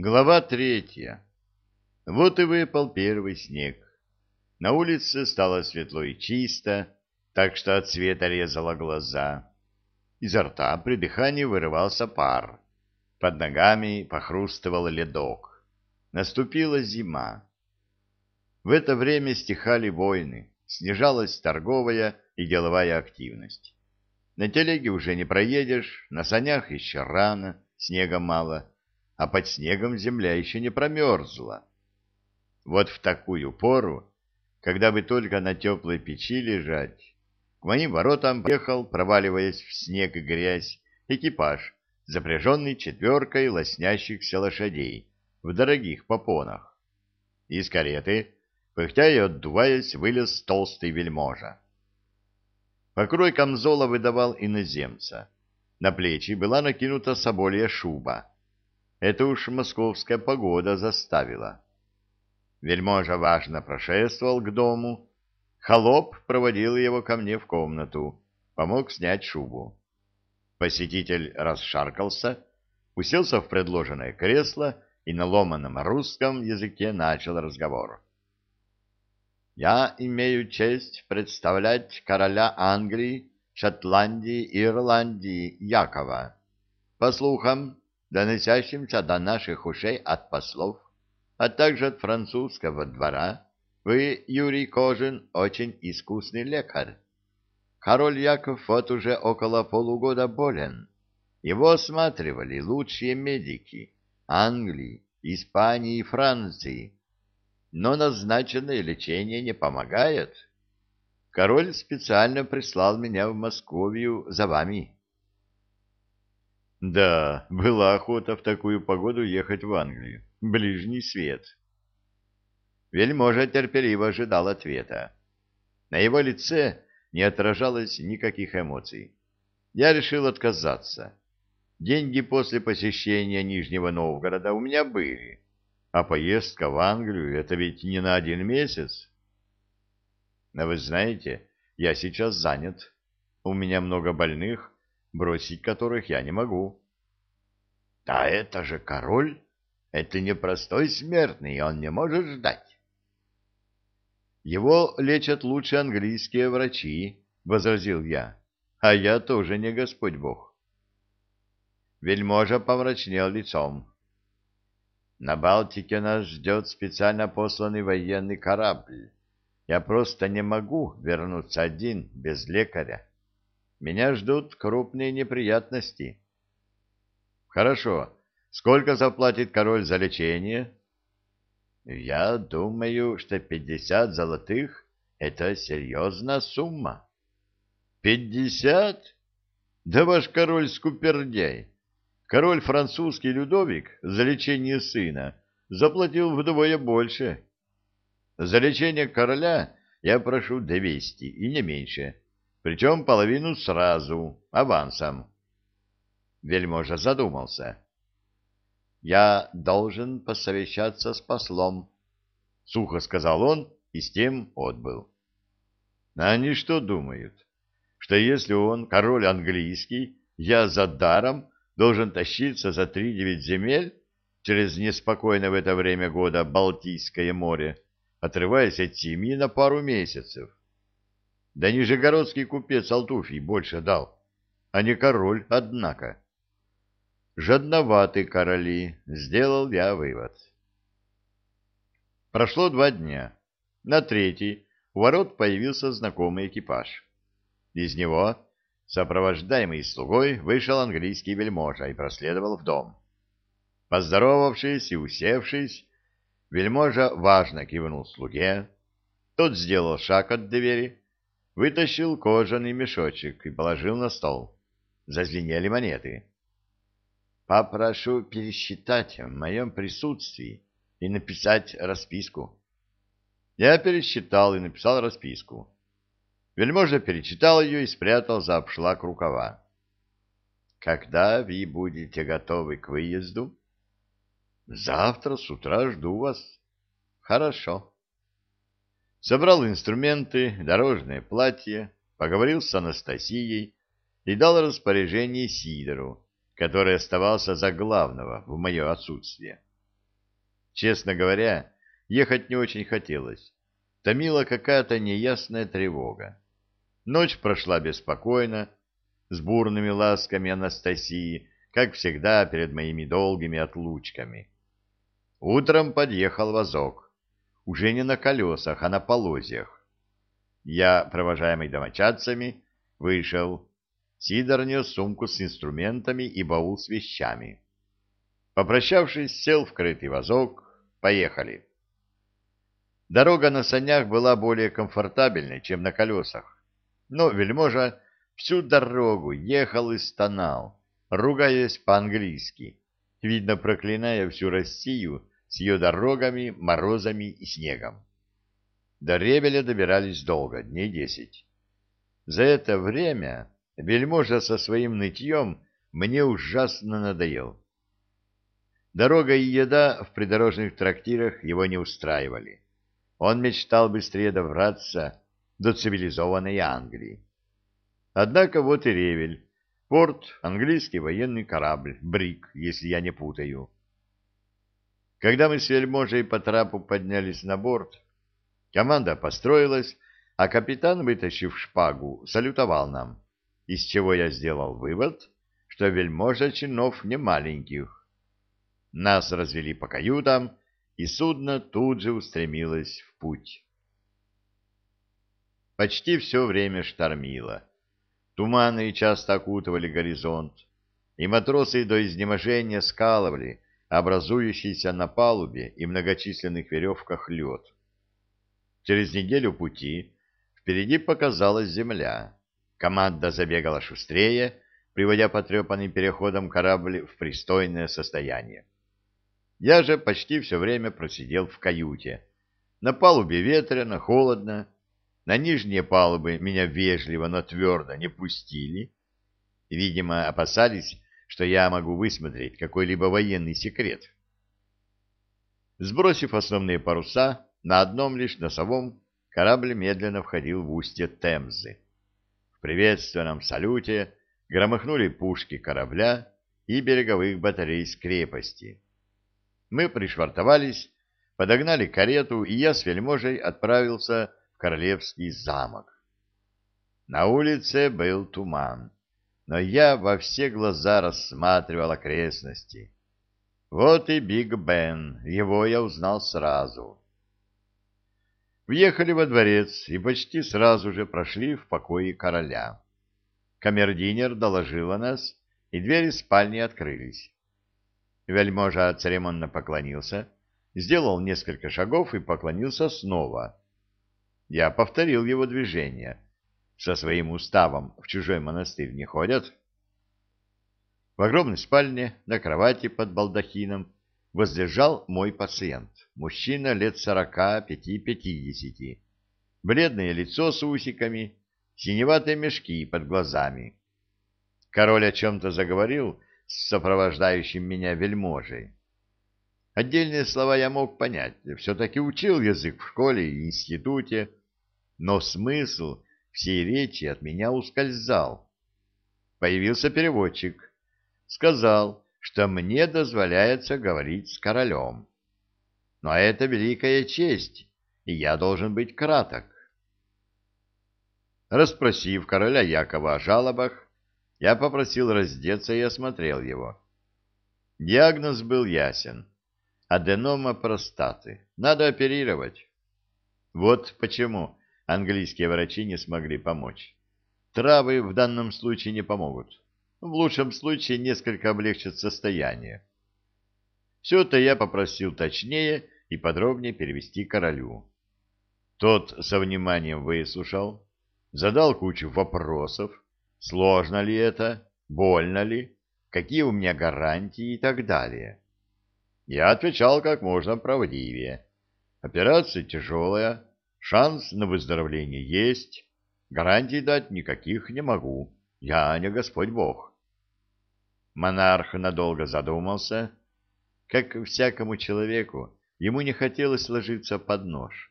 Глава третья. Вот и выпал первый снег. На улице стало светло и чисто, так что от света резало глаза. Изо рта при дыхании вырывался пар. Под ногами похрустывал ледок. Наступила зима. В это время стихали войны, снижалась торговая и деловая активность. На телеге уже не проедешь, на санях еще рано, снега мало — а под снегом земля еще не промерзла. Вот в такую пору, когда бы только на теплой печи лежать, к моим воротам поехал, проваливаясь в снег и грязь, экипаж, запряженный четверкой лоснящихся лошадей в дорогих попонах. Из кареты, пыхтя и отдуваясь, вылез толстый вельможа. Покрой камзола выдавал иноземца. На плечи была накинута соболья шуба. Это уж московская погода заставила. Вельможа важно прошествовал к дому. Холоп проводил его ко мне в комнату, помог снять шубу. Посетитель расшаркался, уселся в предложенное кресло и на ломаном русском языке начал разговор. «Я имею честь представлять короля Англии, Шотландии и Ирландии Якова. По слухам, доносящимся до наших ушей от послов, а также от французского двора, вы, Юрий Кожин, очень искусный лекарь. Король Яков вот уже около полугода болен. Его осматривали лучшие медики Англии, Испании и Франции, но назначенное лечение не помогает. Король специально прислал меня в Московию за вами. Да, была охота в такую погоду ехать в Англию. Ближний свет. Вельможа терпеливо ожидал ответа. На его лице не отражалось никаких эмоций. Я решил отказаться. Деньги после посещения Нижнего Новгорода у меня были, а поездка в Англию — это ведь не на один месяц. Но вы знаете, я сейчас занят. У меня много больных, бросить которых я не могу. — Да это же король! Это не простой смертный, он не может ждать. Его лечат лучше английские врачи, — возразил я, — а я тоже не Господь Бог. Вельможа помрачнел лицом. На Балтике нас ждет специально посланный военный корабль. Я просто не могу вернуться один, без лекаря. Меня ждут крупные неприятности. Хорошо. Сколько заплатит король за лечение? Я думаю, что пятьдесят золотых — это серьезная сумма. Пятьдесят? Да ваш король скупердяй. Король французский Людовик за лечение сына заплатил вдвое больше. За лечение короля я прошу двести и не меньше причем половину сразу, авансом. Вельможа задумался. «Я должен посовещаться с послом», — сухо сказал он и с тем отбыл. Они что думают? Что если он король английский, я за даром должен тащиться за три девять земель через неспокойное в это время года Балтийское море, отрываясь от семьи на пару месяцев? Да нижегородский купец Алтуфий больше дал, а не король, однако. Жадноваты короли, сделал я вывод. Прошло два дня. На третий у ворот появился знакомый экипаж. Из него, сопровождаемый слугой, вышел английский вельможа и проследовал в дом. Поздоровавшись и усевшись, вельможа важно кивнул слуге. Тот сделал шаг от двери, вытащил кожаный мешочек и положил на стол. Зазвенели монеты. «Попрошу пересчитать в моем присутствии и написать расписку». Я пересчитал и написал расписку. Вельможа перечитал ее и спрятал за обшлак рукава. «Когда вы будете готовы к выезду?» «Завтра с утра жду вас». «Хорошо» собрал инструменты, дорожное платье, поговорил с Анастасией и дал распоряжение Сидору, который оставался за главного в мое отсутствие. Честно говоря, ехать не очень хотелось. Томила какая-то неясная тревога. Ночь прошла беспокойно, с бурными ласками Анастасии, как всегда перед моими долгими отлучками. Утром подъехал вазок, уже не на колесах, а на полозьях. Я, провожаемый домочадцами, вышел. Сидор нес сумку с инструментами и баул с вещами. Попрощавшись, сел в крытый вазок. Поехали. Дорога на санях была более комфортабельной, чем на колесах. Но вельможа всю дорогу ехал и стонал, ругаясь по-английски, видно, проклиная всю Россию с ее дорогами, морозами и снегом. До Ревеля добирались долго, дней десять. За это время вельможа со своим нытьем мне ужасно надоел. Дорога и еда в придорожных трактирах его не устраивали. Он мечтал быстрее добраться до цивилизованной Англии. Однако вот и Ревель, порт, английский военный корабль, Брик, если я не путаю. Когда мы с вельможей по трапу поднялись на борт, команда построилась, а капитан, вытащив шпагу, салютовал нам, из чего я сделал вывод, что вельможа чинов не маленьких. Нас развели по каютам, и судно тут же устремилось в путь. Почти все время штормило. Туманы часто окутывали горизонт, и матросы до изнеможения скалывали образующийся на палубе и многочисленных веревках лед. Через неделю пути впереди показалась земля. Команда забегала шустрее, приводя потрепанный переходом корабль в пристойное состояние. Я же почти все время просидел в каюте. На палубе ветрено, холодно. На нижние палубы меня вежливо, но твердо не пустили. Видимо, опасались, что я могу высмотреть какой-либо военный секрет. Сбросив основные паруса, на одном лишь носовом корабль медленно входил в устье Темзы. В приветственном салюте громыхнули пушки корабля и береговых батарей с крепости. Мы пришвартовались, подогнали карету, и я с вельможей отправился в Королевский замок. На улице был туман, но я во все глаза рассматривал окрестности. Вот и Биг Бен, его я узнал сразу. Въехали во дворец и почти сразу же прошли в покои короля. Камердинер доложил о нас, и двери спальни открылись. Вельможа церемонно поклонился, сделал несколько шагов и поклонился снова. Я повторил его движение. Со своим уставом в чужой монастырь не ходят. В огромной спальне на кровати под балдахином возлежал мой пациент, мужчина лет сорока пяти-пятидесяти. Бледное лицо с усиками, синеватые мешки под глазами. Король о чем-то заговорил, с сопровождающим меня вельможей. Отдельные слова я мог понять, все-таки учил язык в школе и институте, но смысл всей речи от меня ускользал. Появился переводчик, сказал, что мне дозволяется говорить с королем. Но это великая честь, и я должен быть краток. Распросив короля Якова о жалобах, я попросил раздеться и осмотрел его. Диагноз был ясен. Аденома простаты. Надо оперировать. Вот почему английские врачи не смогли помочь. Травы в данном случае не помогут. В лучшем случае несколько облегчат состояние. Все это я попросил точнее и подробнее перевести королю. Тот со вниманием выслушал, задал кучу вопросов, Сложно ли это? Больно ли? Какие у меня гарантии и так далее? Я отвечал как можно правдивее. Операция тяжелая, шанс на выздоровление есть, гарантий дать никаких не могу. Я не Господь Бог. Монарх надолго задумался. Как всякому человеку, ему не хотелось ложиться под нож,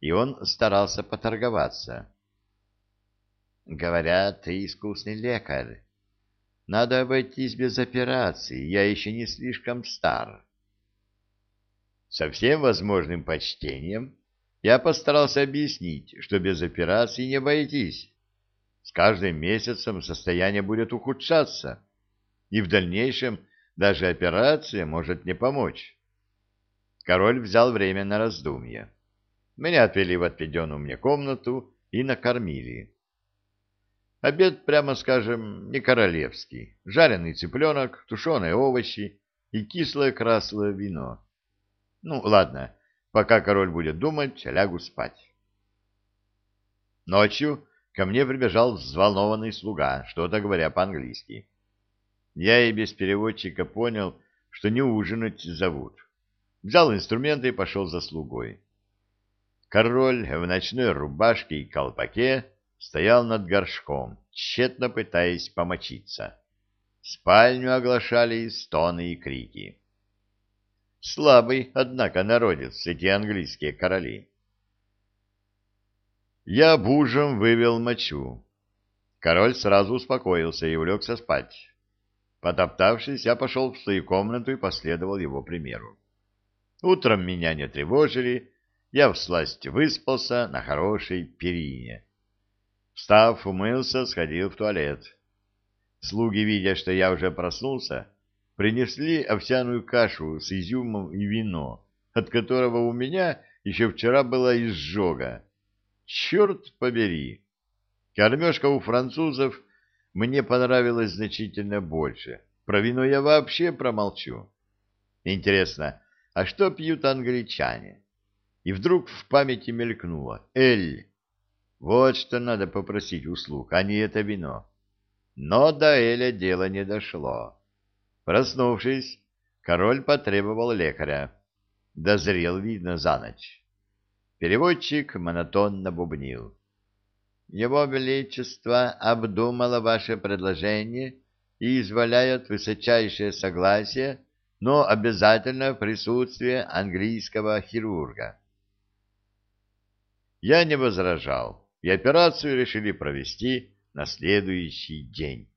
и он старался поторговаться. Говорят, ты искусный лекарь. Надо обойтись без операции, я еще не слишком стар. Со всем возможным почтением я постарался объяснить, что без операции не обойтись. С каждым месяцем состояние будет ухудшаться, и в дальнейшем даже операция может не помочь. Король взял время на раздумье. Меня отвели в отведенную мне комнату и накормили. Обед, прямо скажем, не королевский. Жареный цыпленок, тушеные овощи и кислое краслое вино. Ну, ладно, пока король будет думать, лягу спать. Ночью ко мне прибежал взволнованный слуга, что-то говоря по-английски. Я и без переводчика понял, что не ужинать зовут. Взял инструменты и пошел за слугой. Король в ночной рубашке и колпаке стоял над горшком, тщетно пытаясь помочиться. Спальню оглашали стоны и крики. Слабый, однако, народец эти английские короли. Я бужем вывел мочу. Король сразу успокоился и улегся спать. Потоптавшись, я пошел в свою комнату и последовал его примеру. Утром меня не тревожили, я всласть выспался на хорошей перине. Встав, умылся, сходил в туалет. Слуги, видя, что я уже проснулся, принесли овсяную кашу с изюмом и вино, от которого у меня еще вчера была изжога. Черт побери! Кормежка у французов мне понравилась значительно больше. Про вино я вообще промолчу. Интересно, а что пьют англичане? И вдруг в памяти мелькнуло. Эль. Вот что надо попросить услуг, а не это вино. Но до Эля дело не дошло. Проснувшись, король потребовал лекаря. Дозрел, видно, за ночь. Переводчик монотонно бубнил. Его Величество обдумало ваше предложение и изволяет высочайшее согласие, но обязательно присутствие английского хирурга. Я не возражал, и операцию решили провести на следующий день.